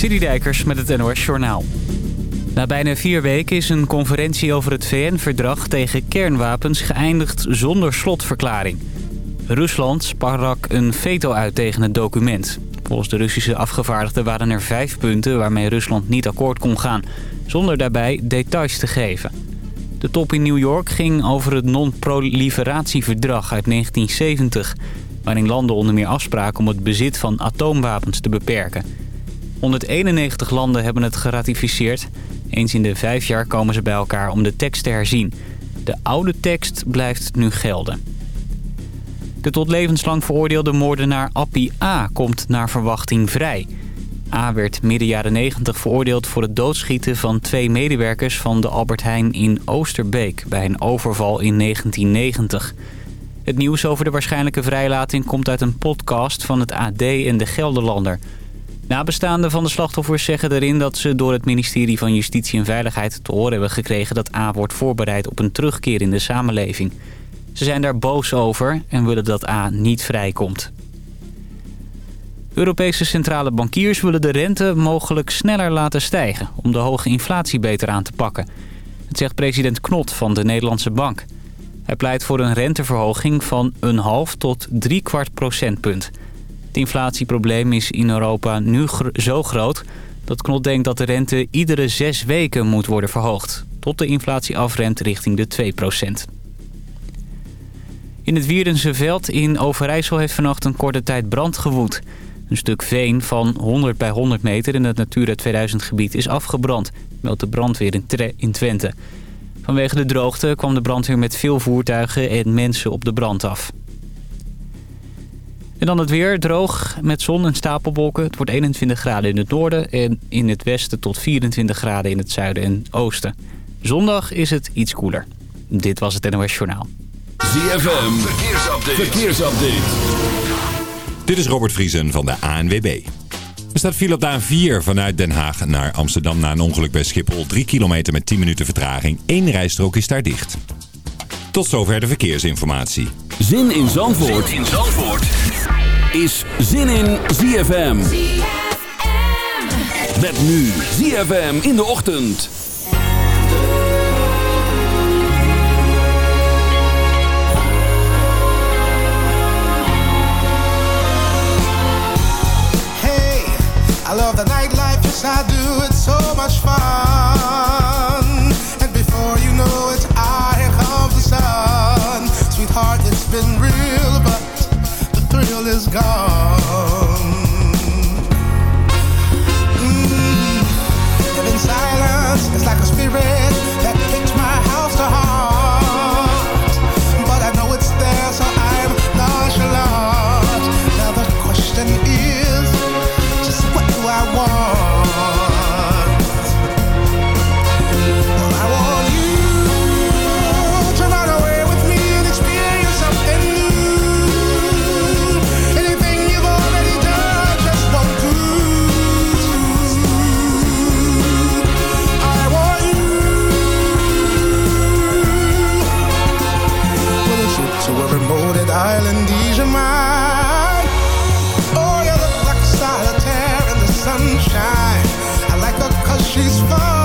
Dijkers met het NOS Journaal. Na bijna vier weken is een conferentie over het VN-verdrag tegen kernwapens geëindigd zonder slotverklaring. Rusland sprak een veto uit tegen het document. Volgens de Russische afgevaardigden waren er vijf punten waarmee Rusland niet akkoord kon gaan, zonder daarbij details te geven. De top in New York ging over het non-proliferatieverdrag uit 1970... waarin landen onder meer afspraken om het bezit van atoomwapens te beperken. 191 landen hebben het geratificeerd. Eens in de vijf jaar komen ze bij elkaar om de tekst te herzien. De oude tekst blijft nu gelden. De tot levenslang veroordeelde moordenaar Appie A. komt naar verwachting vrij. A. werd midden jaren 90 veroordeeld voor het doodschieten van twee medewerkers van de Albert Heijn in Oosterbeek... bij een overval in 1990. Het nieuws over de waarschijnlijke vrijlating komt uit een podcast van het AD en de Gelderlander... Nabestaanden van de slachtoffers zeggen erin dat ze door het ministerie van Justitie en Veiligheid te horen hebben gekregen dat A wordt voorbereid op een terugkeer in de samenleving. Ze zijn daar boos over en willen dat A niet vrijkomt. Europese centrale bankiers willen de rente mogelijk sneller laten stijgen... om de hoge inflatie beter aan te pakken. Dat zegt president Knot van de Nederlandse Bank. Hij pleit voor een renteverhoging van een half tot drie kwart procentpunt... Het inflatieprobleem is in Europa nu zo groot dat Knot denkt dat de rente iedere zes weken moet worden verhoogd. Tot de inflatie afremt richting de 2%. In het Wierdense veld in Overijssel heeft vannacht een korte tijd brand gewoed. Een stuk veen van 100 bij 100 meter in het Natura 2000 gebied is afgebrand, meldt de brandweer in, in Twente. Vanwege de droogte kwam de brandweer met veel voertuigen en mensen op de brand af. En dan het weer, droog, met zon en stapelwolken. Het wordt 21 graden in het noorden en in het westen tot 24 graden in het zuiden en oosten. Zondag is het iets koeler. Dit was het NOS Journaal. ZFM, verkeersupdate. verkeersupdate. Dit is Robert Vriesen van de ANWB. Er staat file op de A4 vanuit Den Haag naar Amsterdam na een ongeluk bij Schiphol. 3 kilometer met 10 minuten vertraging. Eén rijstrook is daar dicht. Tot zover de verkeersinformatie. Zin in Zandvoort, zin in Zandvoort. Is Zin in ZFM. ZFM. Met nu ZFM in de ochtend. Hey, I love the nightlife, yes I do, it's so much fun. And before you know it, I sun. Sweetheart, it's been real, it's like a spirit she's fun.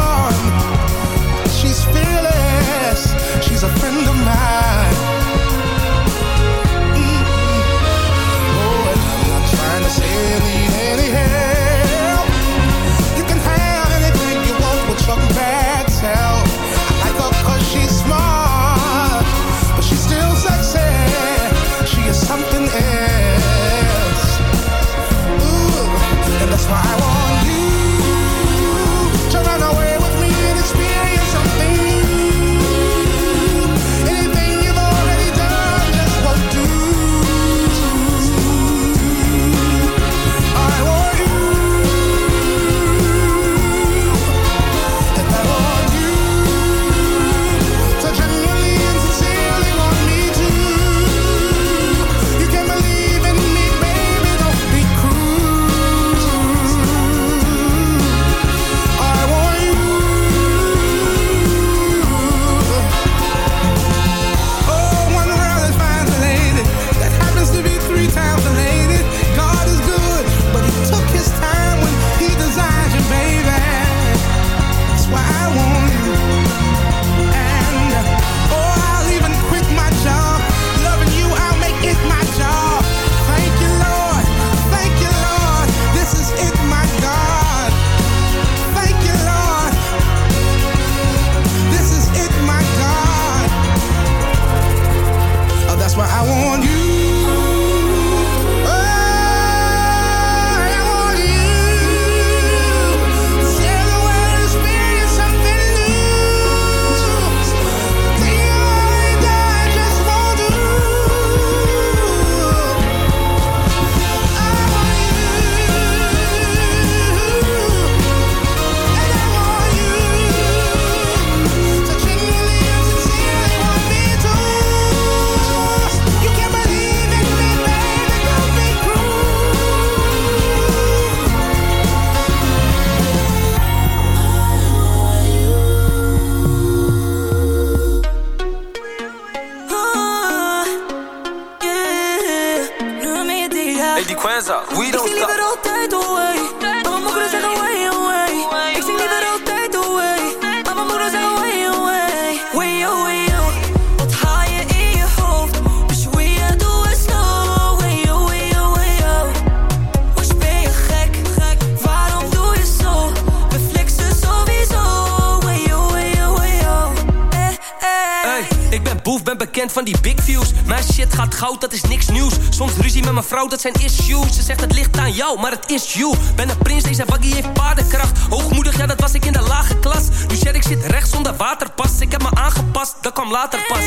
Dat zijn issues. Ze zegt het ligt aan jou, maar het is you. Ben een prins, deze waggie heeft paardenkracht. Hoogmoedig, ja, dat was ik in de lage klas. Nu shit, ik zit rechts zonder waterpas. Ik heb me aangepast, dat kwam later pas.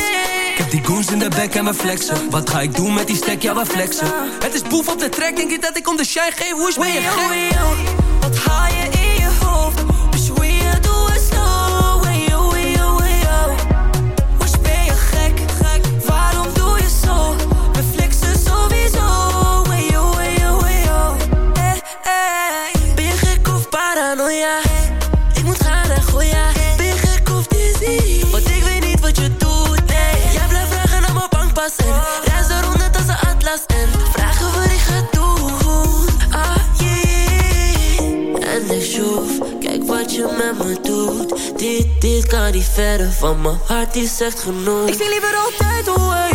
Ik heb die goons in de bek en we flexen. Wat ga ik doen met die stek, ja, we flexen. Het is boef op de track, denk je dat ik om de shine geef? Hoe is ben? Wat haal je in je hoofd? Dit, kan niet verder van mijn hart, is echt genoeg Ik zie liever altijd away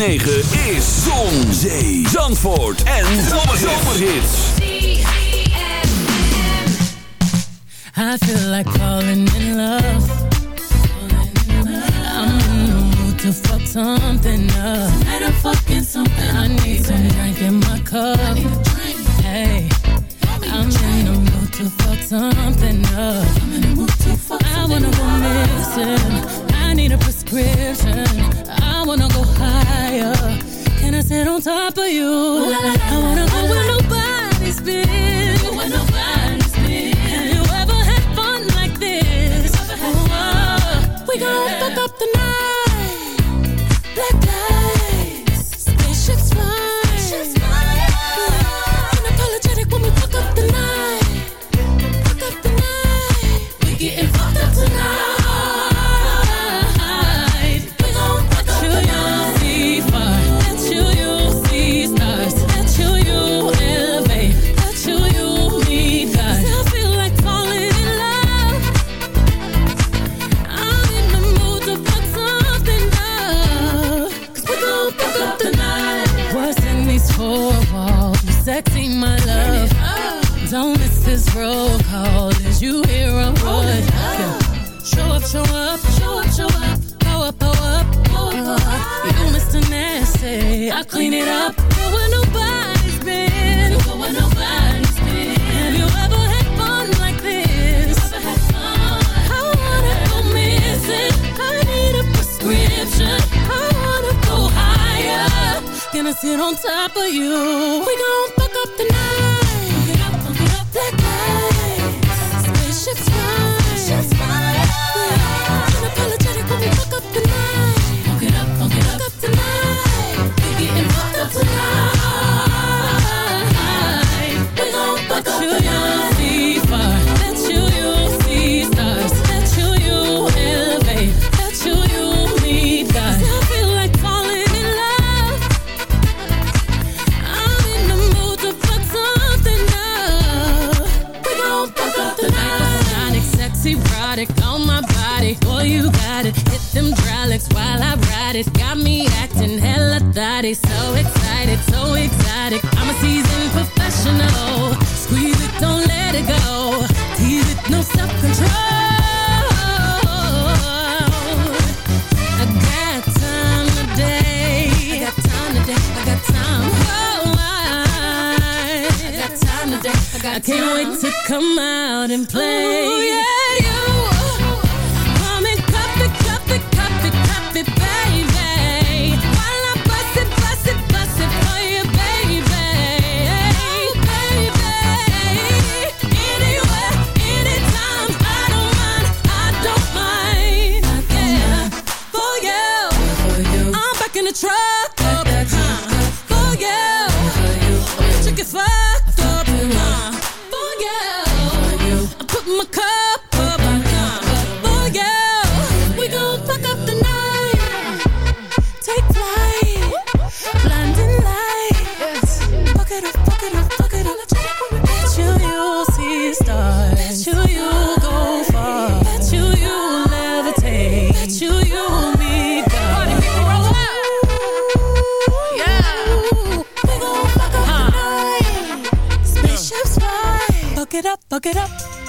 106.9 is Zon, Zee, Zandvoort en Zomerhits. I feel like falling in love. I'm in the mood to fuck something up. Tonight I'm fucking something. I need some drink in my cup. Hey, I'm in the mood to fuck something up. I wanna go missing. I need a prescription. I wanna go higher. Can I sit on top of you? Ooh, la, la, I wanna go where nobody's been. Go where nobody's been. Have you ever had fun like this? Oh, we gon' yeah. fuck up up. Where nobody's been. Have you ever had fun like this? I wanna go missing. I need a prescription. I wanna go higher. Gonna sit on top of you. We gon' Buck it up.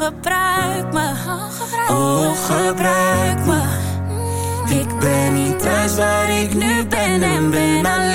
gebruik me. Oh, gebruik me. Ik ben niet thuis waar ik nu ben en ben alleen.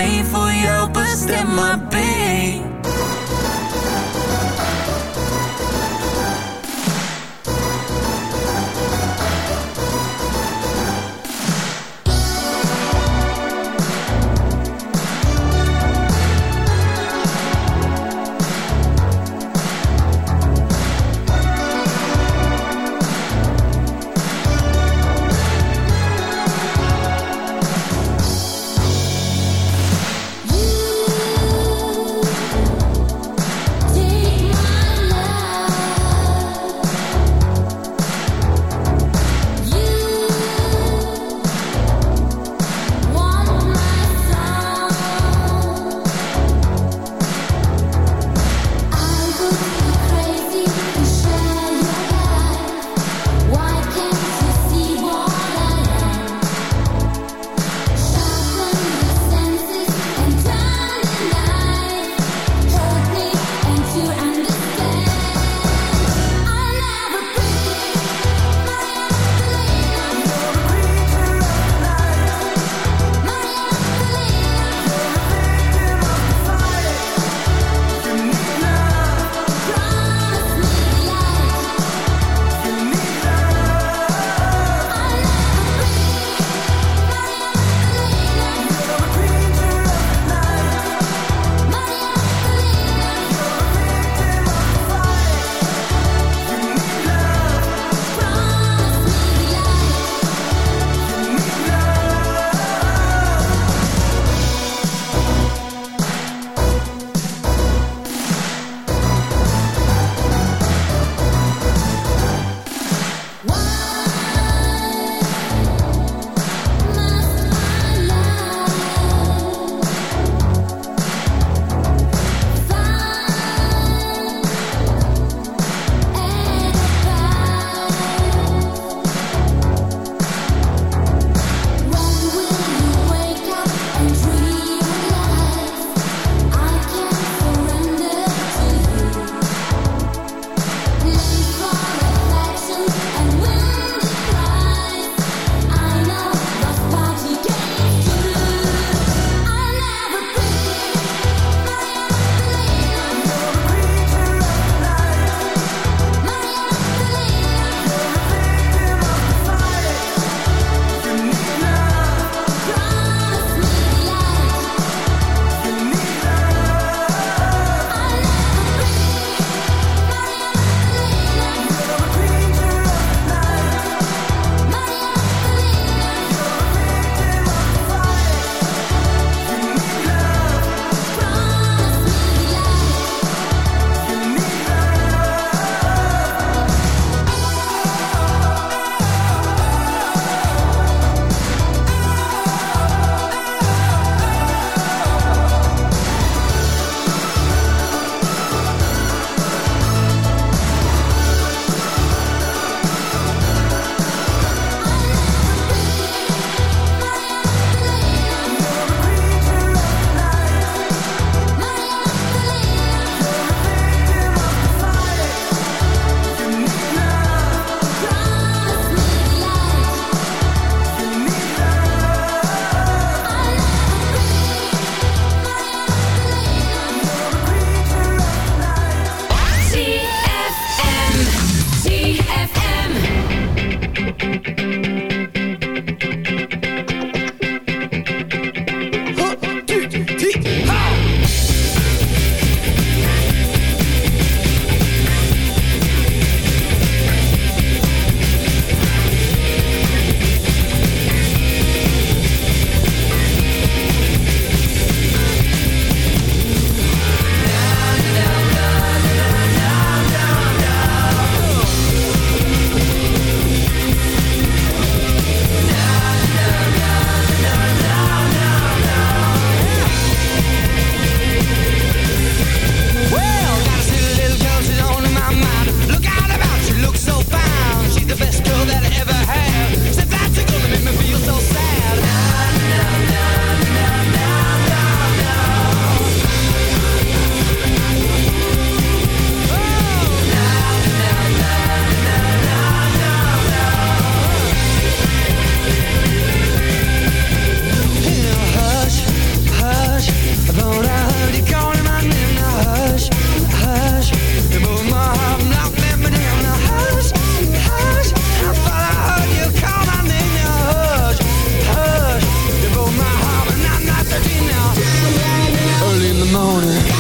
motor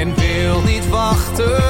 en wil niet wachten,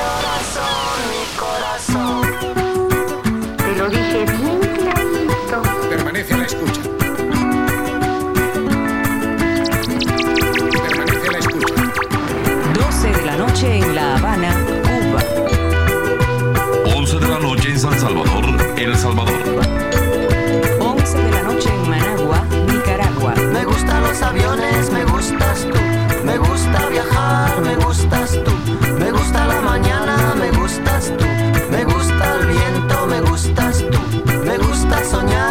soñar,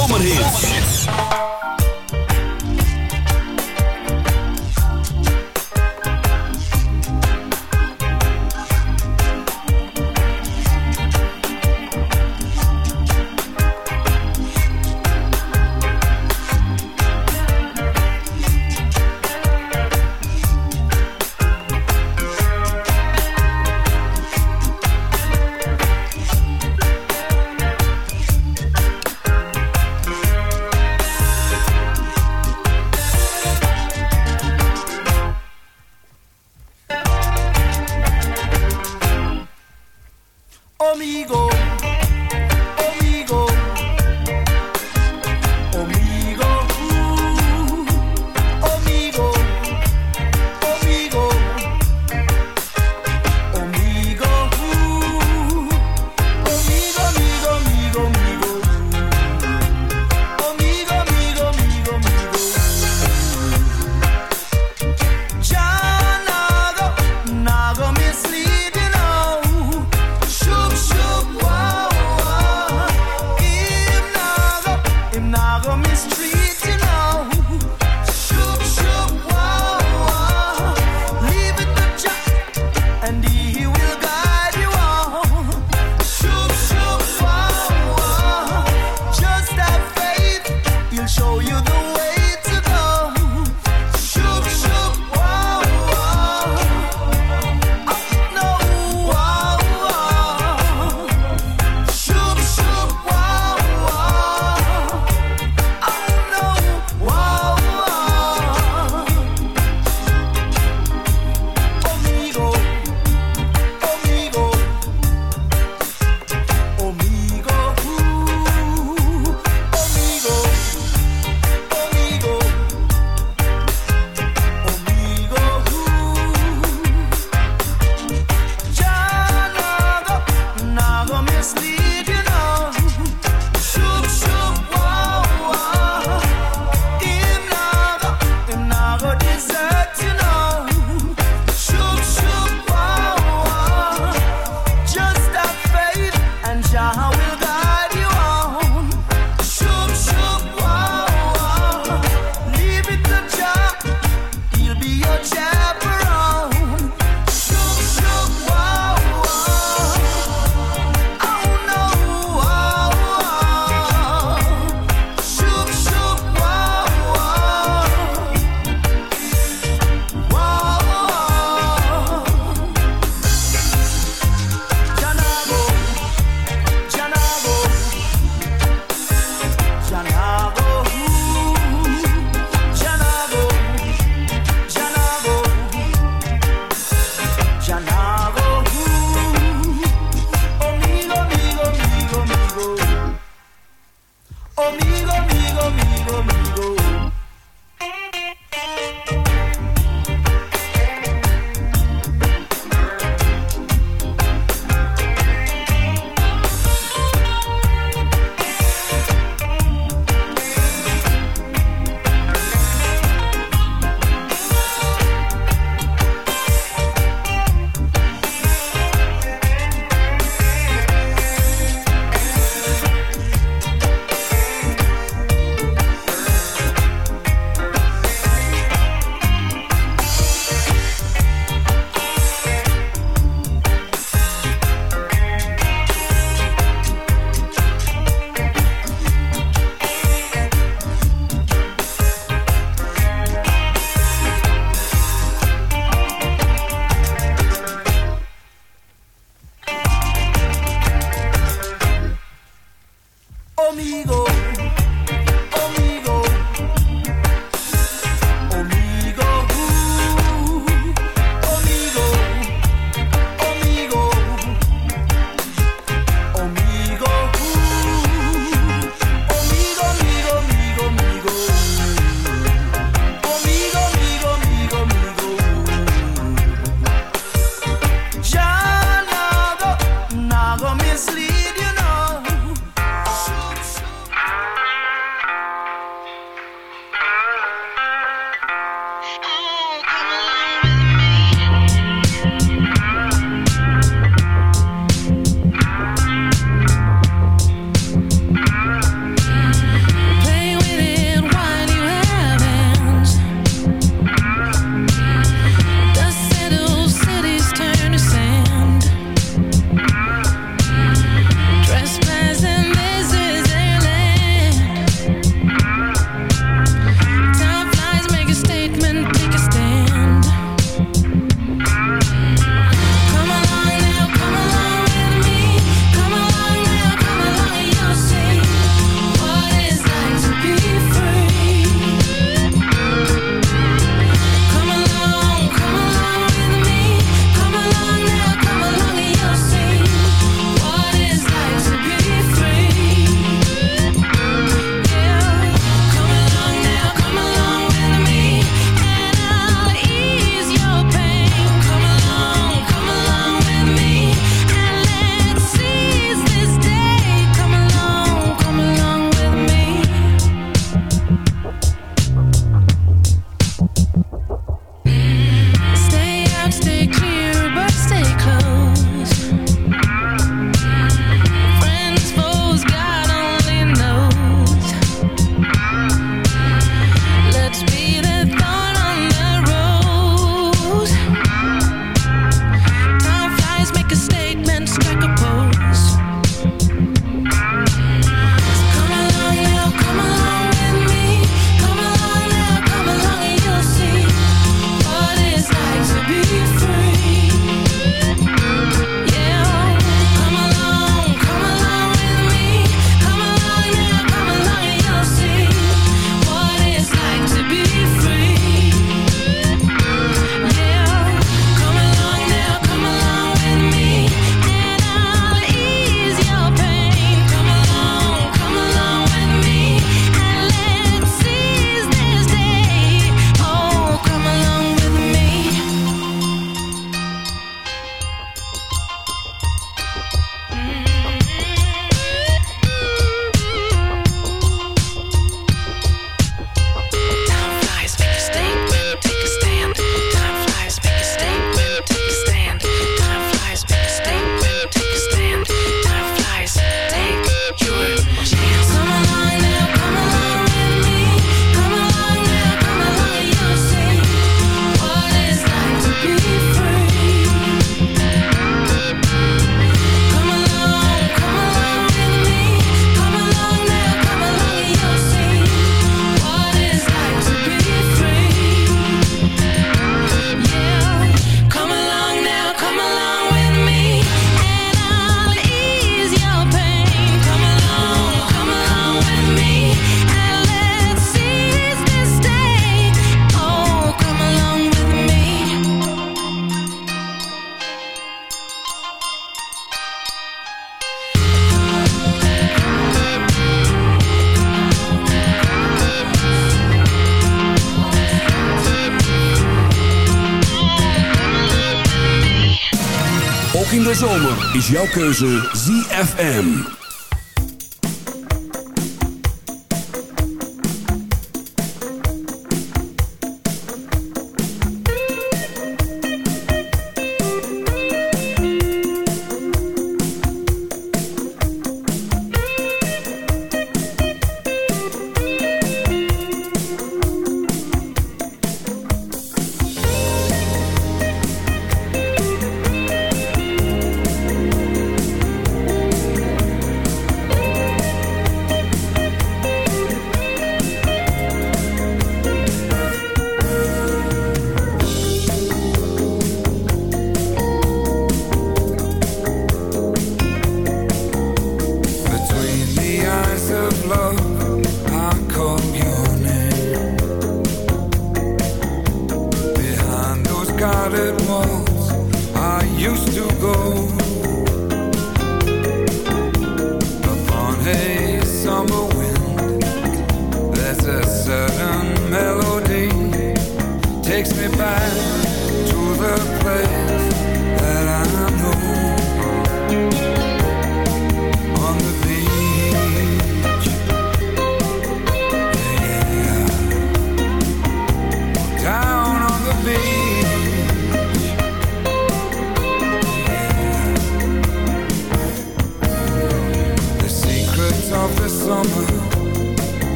Jouw keuze ZFM.